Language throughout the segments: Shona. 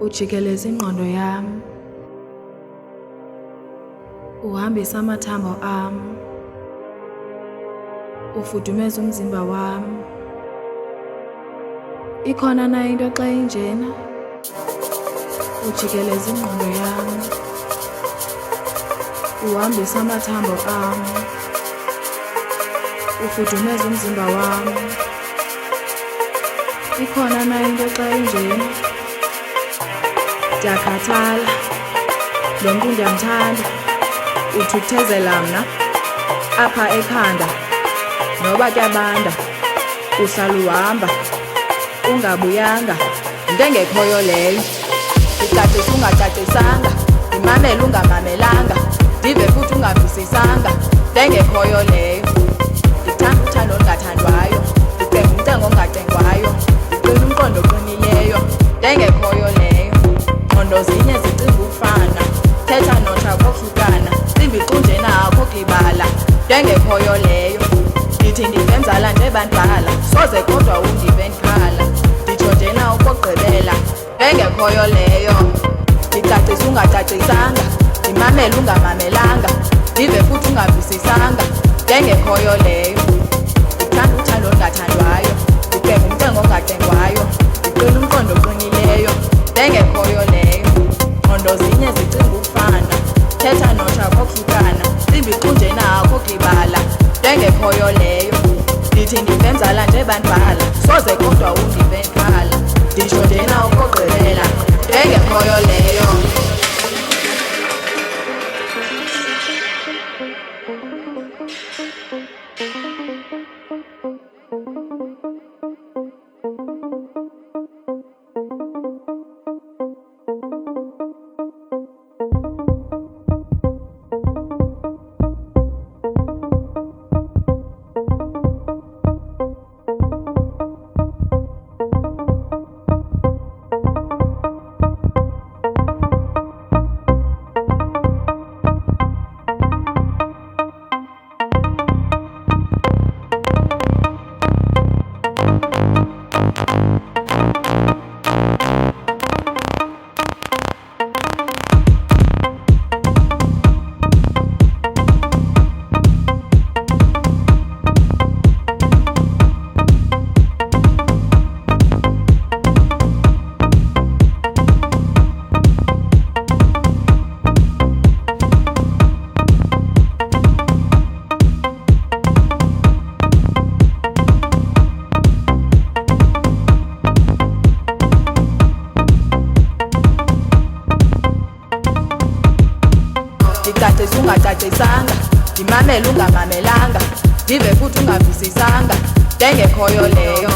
ujikeleza ingqondo yam uhambise amathambo am ufudumeze umzimba wam ikhona na into xa injena ujikeleza ingqondo yam uhambise amathambo am ufudumeze umzimba wam ikhona na into xa injena Ndiyakhathala, lo mntu ndiyamthanda, uthukuthezela mna apha ekhanda. Noba kuyabanda, uhlala uhamba, ungabuyanga, yinto engekhoyo leyo. Ndicacisa ungacacisanga, ndimamele ungamamelanga, ndive futhi ungavisisanga, yinto engekhoyo leyo. ndenzala ndebandala soze kodwa undibendala nditsho ndena ukogqibela bengekhoyo leyo ndicacisa ungacacisanga ndimamele ungamamelanga ndive futhi ungavisisanga ndengekhoyo leyo ndithanda uthando ongathandwayo ndigeba umcengo ongacengwayo ndiqina umqondo oqinileyo ndengekhoyo leyo ngqondo zinye zicinga ukufana thetha notsha kokuhlukana simbiqunjena akho kibala ndengekhoyo leyo ndithi ndifenzala njebandibhala soze kodwa undifendala nditsho ndina ukugqibela ndengekhoyo le ndicacise ungacacisanga ndimamele ungamamelanga ndive futhi ungavisisanga ndengekhoyo leyo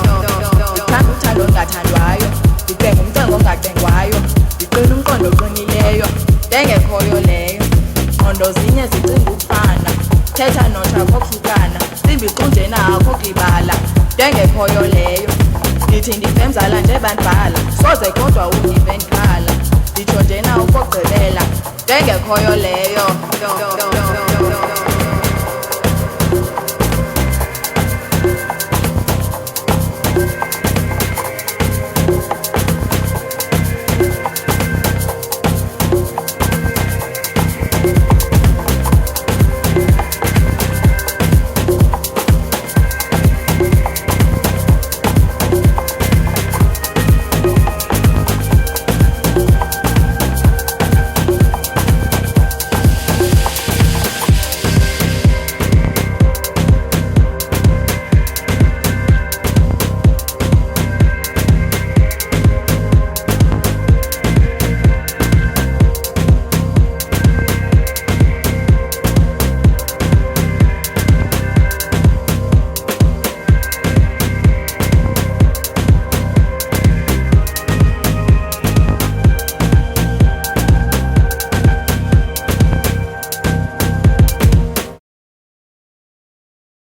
ndithanda uthando ongathandwayo ndicenga umcengo ongacengwayo ndiqina umqondo oqinileyo ndengekhoyo leyo qondo zinye zicinga ukufana thetha notha kokuhlukana simbixunjena akho kulibala ndengekhoyo leyo ndithi ndifemzala njebandibhala soze kodwa undive ndikhala nditsho njena ukogqibela ndengekhoyo leyo